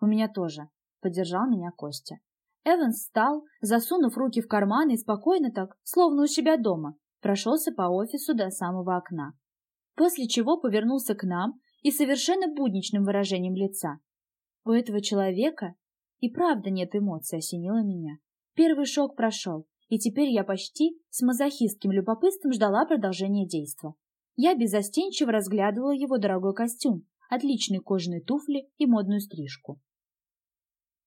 У меня тоже. Поддержал меня Костя. Эванс встал, засунув руки в карманы и спокойно так, словно у себя дома, прошелся по офису до самого окна. После чего повернулся к нам и совершенно будничным выражением лица. У этого человека и правда нет эмоций, осенило меня. Первый шок прошел, и теперь я почти с мазохистским любопытством ждала продолжения действа. Я безостенчиво разглядывала его дорогой костюм, отличные кожаные туфли и модную стрижку.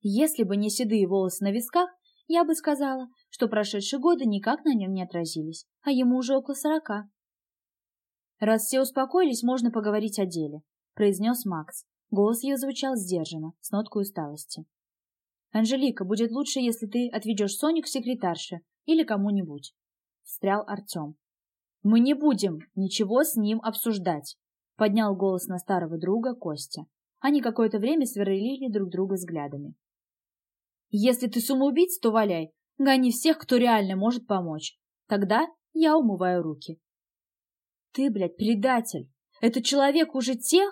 Если бы не седые волосы на висках, я бы сказала, что прошедшие годы никак на нем не отразились, а ему уже около сорока. «Раз все успокоились, можно поговорить о деле», — произнес Макс. Голос ее звучал сдержанно, с ноткой усталости. «Анжелика, будет лучше, если ты отведешь Соню к секретарше или кому-нибудь», — встрял Артем. Мы не будем ничего с ним обсуждать, поднял голос на старого друга Костя. Они какое-то время сверлили друг друга взглядами. Если ты самоубийц, то валяй, гони всех, кто реально может помочь. Тогда я умываю руки. Ты, блядь, предатель. Это человек уже тех,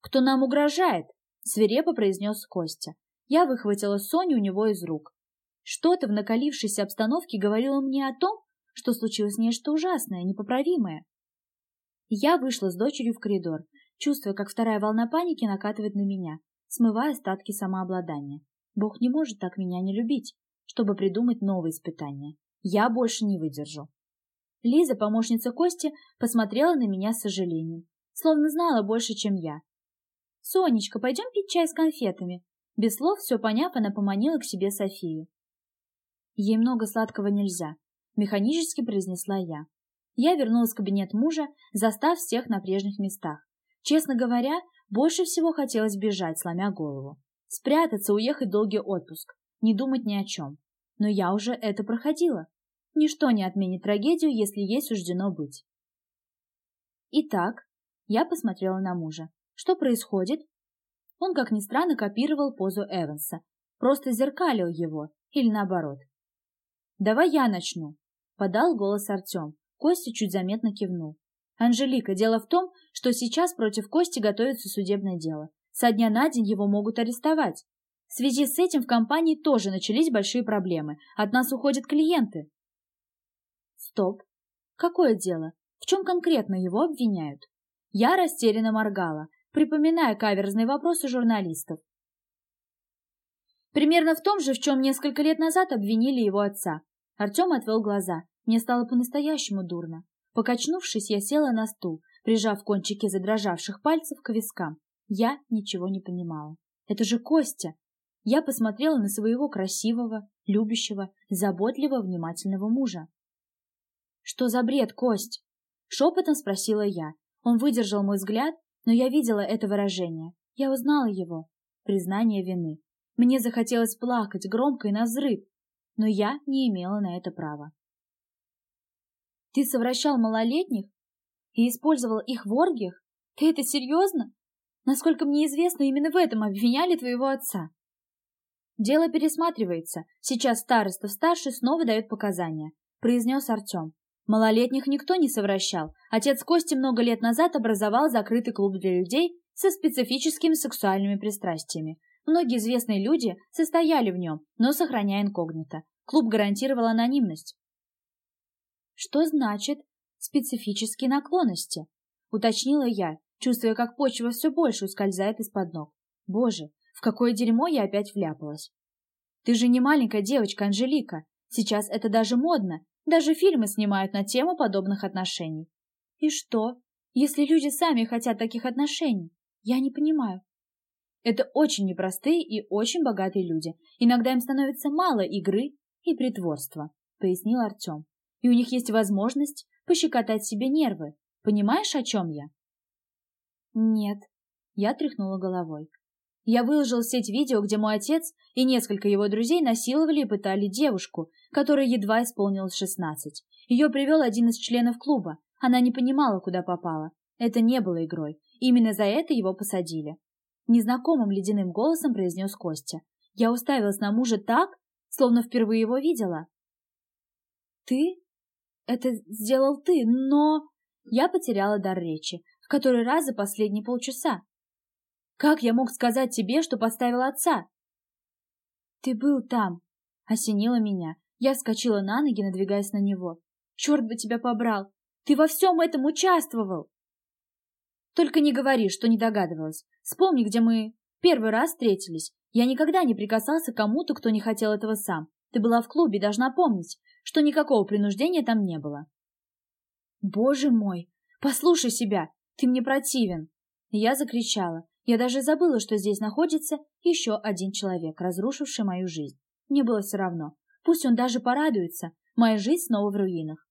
кто нам угрожает, свирепо произнес Костя. Я выхватила Соню у него из рук. Что-то в накалившейся обстановке говорило мне о том, что случилось нечто ужасное, непоправимое. Я вышла с дочерью в коридор, чувствуя, как вторая волна паники накатывает на меня, смывая остатки самообладания. Бог не может так меня не любить, чтобы придумать новые испытания. Я больше не выдержу. Лиза, помощница Кости, посмотрела на меня с сожалением, словно знала больше, чем я. «Сонечка, пойдем пить чай с конфетами?» Без слов, все поняв, она поманила к себе Софию. Ей много сладкого нельзя, механически произнесла я. Я вернулась в кабинет мужа, застав всех на прежних местах. Честно говоря, больше всего хотелось бежать, сломя голову. Спрятаться, уехать долгий отпуск, не думать ни о чем. Но я уже это проходила. Ничто не отменит трагедию, если ей суждено быть. Итак, я посмотрела на мужа. Что происходит? Он, как ни странно, копировал позу Эванса. просто зеркалил его, или наоборот. «Давай я начну», — подал голос Артем. Костя чуть заметно кивнул. «Анжелика, дело в том, что сейчас против Кости готовится судебное дело. Со дня на день его могут арестовать. В связи с этим в компании тоже начались большие проблемы. От нас уходят клиенты. Стоп. Какое дело? В чем конкретно его обвиняют? Я растерянно моргала, припоминая каверзные вопросы журналистов. Примерно в том же, в чем несколько лет назад обвинили его отца. Артем отвел глаза. Мне стало по-настоящему дурно. Покачнувшись, я села на стул, прижав кончики задрожавших пальцев к вискам. Я ничего не понимала. Это же Костя. Я посмотрела на своего красивого, любящего, заботливого, внимательного мужа. «Что за бред, Кость?» Шепотом спросила я. Он выдержал мой взгляд, но я видела это выражение. Я узнала его. Признание вины. Мне захотелось плакать громко и назрыв, но я не имела на это права. «Ты совращал малолетних и использовал их в оргиях? Ты это серьезно? Насколько мне известно, именно в этом обвиняли твоего отца. «Дело пересматривается. Сейчас староста старший снова дает показания», — произнес Артем. «Малолетних никто не совращал. Отец Кости много лет назад образовал закрытый клуб для людей со специфическими сексуальными пристрастиями. Многие известные люди состояли в нем, но сохраняя инкогнито. Клуб гарантировал анонимность». «Что значит специфические наклонности?» — уточнила я, чувствуя, как почва все больше ускользает из-под ног. «Боже, в какое дерьмо я опять вляпалась. Ты же не маленькая девочка, Анжелика. Сейчас это даже модно. Даже фильмы снимают на тему подобных отношений. И что, если люди сами хотят таких отношений? Я не понимаю. Это очень непростые и очень богатые люди. Иногда им становится мало игры и притворства, пояснил Артем. И у них есть возможность пощекотать себе нервы. Понимаешь, о чем я? Нет. Я тряхнула головой. Я выложил в сеть видео, где мой отец и несколько его друзей насиловали и пытали девушку, которой едва исполнилось шестнадцать. Ее привел один из членов клуба. Она не понимала, куда попала. Это не было игрой. Именно за это его посадили. Незнакомым ледяным голосом произнес Костя. Я уставилась на мужа так, словно впервые его видела. «Ты? Это сделал ты, но...» Я потеряла дар речи, в который раз за последние полчаса. Как я мог сказать тебе, что подставил отца? Ты был там, осенило меня. Я вскочила на ноги, надвигаясь на него. Черт бы тебя побрал! Ты во всем этом участвовал! Только не говори, что не догадывалась. Вспомни, где мы первый раз встретились. Я никогда не прикасался к кому-то, кто не хотел этого сам. Ты была в клубе, должна помнить, что никакого принуждения там не было. Боже мой, послушай себя, ты мне противен. Я закричала. Я даже забыла, что здесь находится еще один человек, разрушивший мою жизнь. Мне было все равно. Пусть он даже порадуется. Моя жизнь снова в руинах.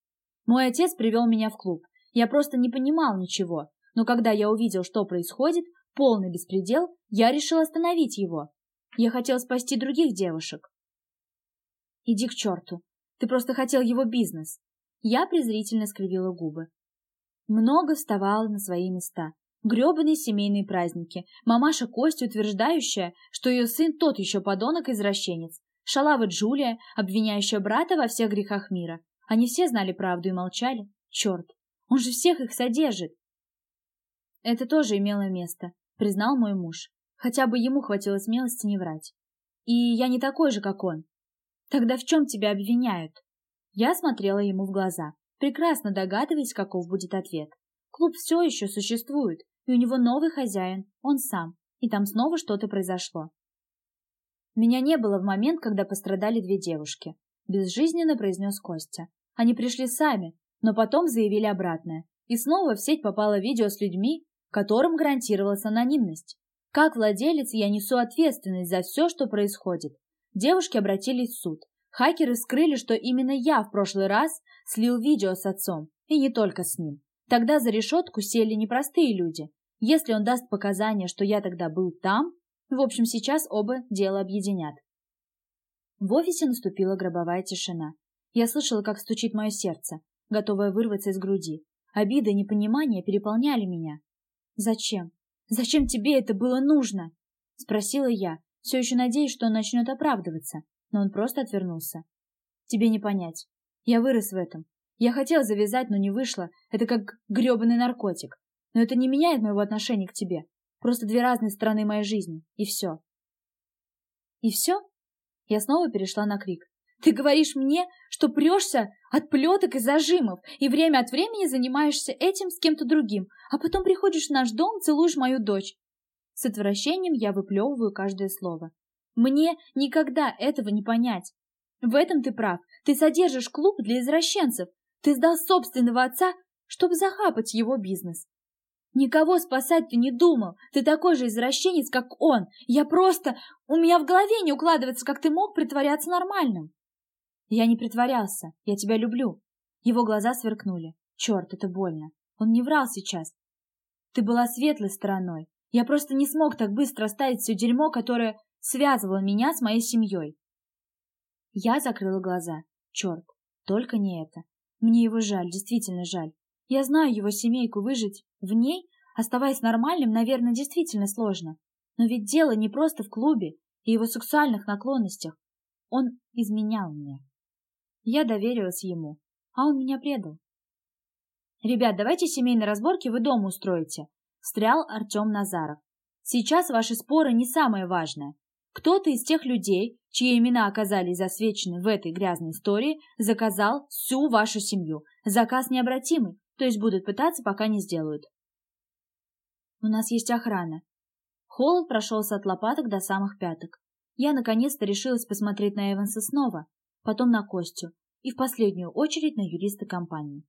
Мой отец привел меня в клуб. Я просто не понимал ничего. Но когда я увидел, что происходит, полный беспредел, я решил остановить его. Я хотел спасти других девушек. Иди к черту. Ты просто хотел его бизнес. Я презрительно скривила губы. Много вставало на свои места грёбаные семейные праздники, мамаша Костя, утверждающая, что ее сын тот еще подонок-извращенец, шалава Джулия, обвиняющая брата во всех грехах мира. Они все знали правду и молчали. Черт, он же всех их содержит. Это тоже имело место, признал мой муж. Хотя бы ему хватило смелости не врать. И я не такой же, как он. Тогда в чем тебя обвиняют? Я смотрела ему в глаза, прекрасно догадываясь, каков будет ответ. Клуб все еще существует, и у него новый хозяин, он сам, и там снова что-то произошло. Меня не было в момент, когда пострадали две девушки, безжизненно произнес Костя. Они пришли сами, но потом заявили обратное. И снова в сеть попало видео с людьми, которым гарантировалась анонимность. Как владелец я несу ответственность за все, что происходит. Девушки обратились в суд. Хакеры скрыли, что именно я в прошлый раз слил видео с отцом, и не только с ним. Тогда за решетку сели непростые люди. Если он даст показания, что я тогда был там, в общем, сейчас оба дело объединят. В офисе наступила гробовая тишина. Я слышала, как стучит мое сердце, готовое вырваться из груди. Обида и непонимание переполняли меня. «Зачем? Зачем тебе это было нужно?» — спросила я, Все еще надеюсь, что он начнет оправдываться, но он просто отвернулся. Тебе не понять. Я вырос в этом. Я хотел завязать, но не вышло. Это как грёбаный наркотик. Но это не меняет моего отношения к тебе. Просто две разные стороны моей жизни. И все. И все? Я снова перешла на крик. Ты говоришь мне, что прешься от плеток и зажимов, и время от времени занимаешься этим с кем-то другим, а потом приходишь в наш дом, целуешь мою дочь. С отвращением я выплевываю каждое слово. Мне никогда этого не понять. В этом ты прав. Ты содержишь клуб для извращенцев. Ты сдал собственного отца, чтобы захапать его бизнес. Никого спасать ты не думал. Ты такой же извращенец, как он. Я просто... У меня в голове не укладывается, как ты мог притворяться нормальным. Я не притворялся. Я тебя люблю. Его глаза сверкнули. Черт, это больно. Он не врал сейчас. Ты была светлой стороной. Я просто не смог так быстро оставить все дерьмо, которое связывало меня с моей семьей. Я закрыла глаза. Черт, только не это. Мне его жаль, действительно жаль. Я знаю его семейку, выжить в ней, оставаясь нормальным, наверное, действительно сложно. Но ведь дело не просто в клубе и его сексуальных наклонностях. Он изменял мне. Я доверилась ему, а он меня предал. «Ребят, давайте семейные разборки вы дома устроите», — встрял Артем Назаров. «Сейчас ваши споры не самое важное. Кто-то из тех людей, чьи имена оказались засвечены в этой грязной истории, заказал всю вашу семью. Заказ необратимый, то есть будут пытаться, пока не сделают. У нас есть охрана. Холод прошелся от лопаток до самых пяток. Я наконец-то решилась посмотреть на Эванса снова, потом на Костю и в последнюю очередь на юриста компании.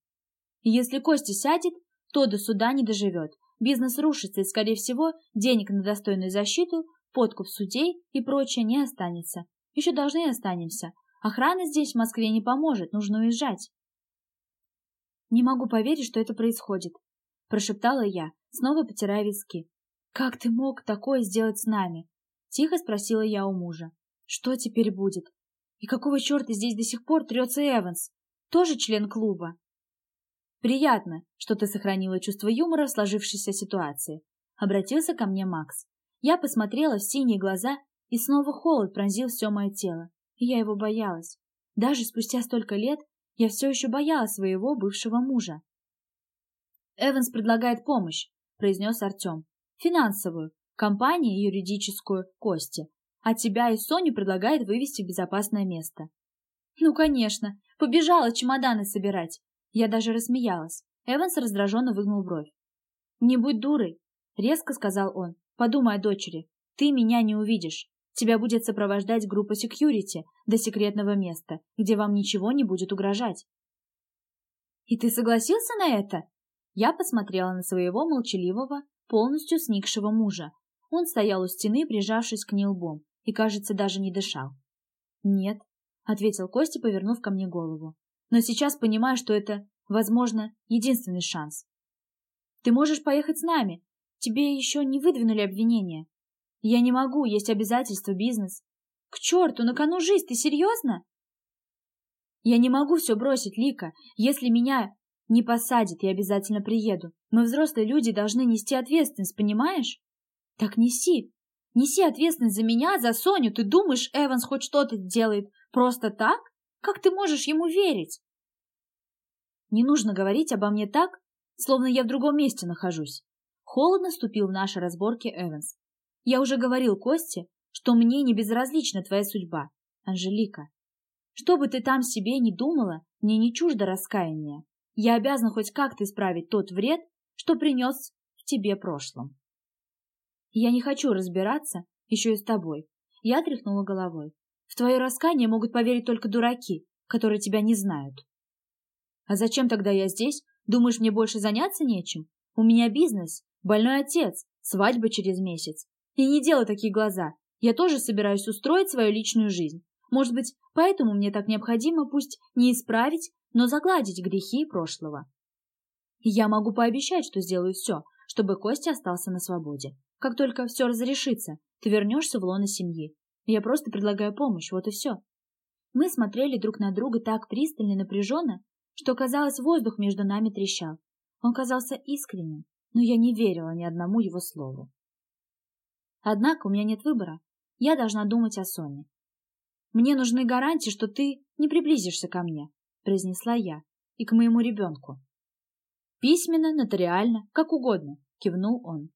Если Костя сядет, то до суда не доживет. Бизнес рушится, и, скорее всего, денег на достойную защиту подкуп судей и прочее не останется. Еще должны останемся. Охрана здесь, в Москве, не поможет, нужно уезжать. «Не могу поверить, что это происходит», — прошептала я, снова потирая виски. «Как ты мог такое сделать с нами?» — тихо спросила я у мужа. «Что теперь будет? И какого черта здесь до сих пор трется Эванс? Тоже член клуба?» «Приятно, что ты сохранила чувство юмора в сложившейся ситуации», — обратился ко мне Макс. Я посмотрела в синие глаза, и снова холод пронзил все мое тело. И я его боялась. Даже спустя столько лет я все еще боялась своего бывшего мужа. «Эванс предлагает помощь», — произнес Артем. «Финансовую, компанию юридическую, Кости. А тебя и Соню предлагает вывести в безопасное место». «Ну, конечно. Побежала чемоданы собирать». Я даже рассмеялась. Эванс раздраженно выгнул бровь. «Не будь дурой», — резко сказал он. Подумай о дочери. Ты меня не увидишь. Тебя будет сопровождать группа секьюрити до секретного места, где вам ничего не будет угрожать. И ты согласился на это? Я посмотрела на своего молчаливого, полностью сникшего мужа. Он стоял у стены, прижавшись к ней лбом, и, кажется, даже не дышал. «Нет», — ответил Костя, повернув ко мне голову. «Но сейчас понимаю, что это, возможно, единственный шанс. Ты можешь поехать с нами, Тебе еще не выдвинули обвинения. Я не могу, есть обязательства, бизнес. К черту, на кону жизнь, ты серьезно? Я не могу все бросить, Лика. Если меня не посадят, я обязательно приеду. Мы, взрослые люди, должны нести ответственность, понимаешь? Так неси. Неси ответственность за меня, за Соню. Ты думаешь, Эванс хоть что-то делает просто так? Как ты можешь ему верить? Не нужно говорить обо мне так, словно я в другом месте нахожусь. Холодно ступил в наши разборки Эванс. «Я уже говорил Косте, что мне не безразлична твоя судьба, Анжелика. Что бы ты там себе ни думала, мне не чуждо раскаяния. Я обязан хоть как-то исправить тот вред, что принес в тебе прошлом. Я не хочу разбираться еще и с тобой. Я тряхнула головой. В твое раскаяние могут поверить только дураки, которые тебя не знают. А зачем тогда я здесь? Думаешь, мне больше заняться нечем? У меня бизнес, Больной отец, свадьба через месяц. И не делай такие глаза. Я тоже собираюсь устроить свою личную жизнь. Может быть, поэтому мне так необходимо пусть не исправить, но загладить грехи прошлого. я могу пообещать, что сделаю все, чтобы Костя остался на свободе. Как только все разрешится, ты вернешься в лоно семьи. Я просто предлагаю помощь, вот и все. Мы смотрели друг на друга так пристально и напряженно, что, казалось, воздух между нами трещал. Он казался искренним, но я не верила ни одному его слову. Однако у меня нет выбора. Я должна думать о Соне. Мне нужны гарантии, что ты не приблизишься ко мне, произнесла я, и к моему ребенку. Письменно, нотариально, как угодно, кивнул он.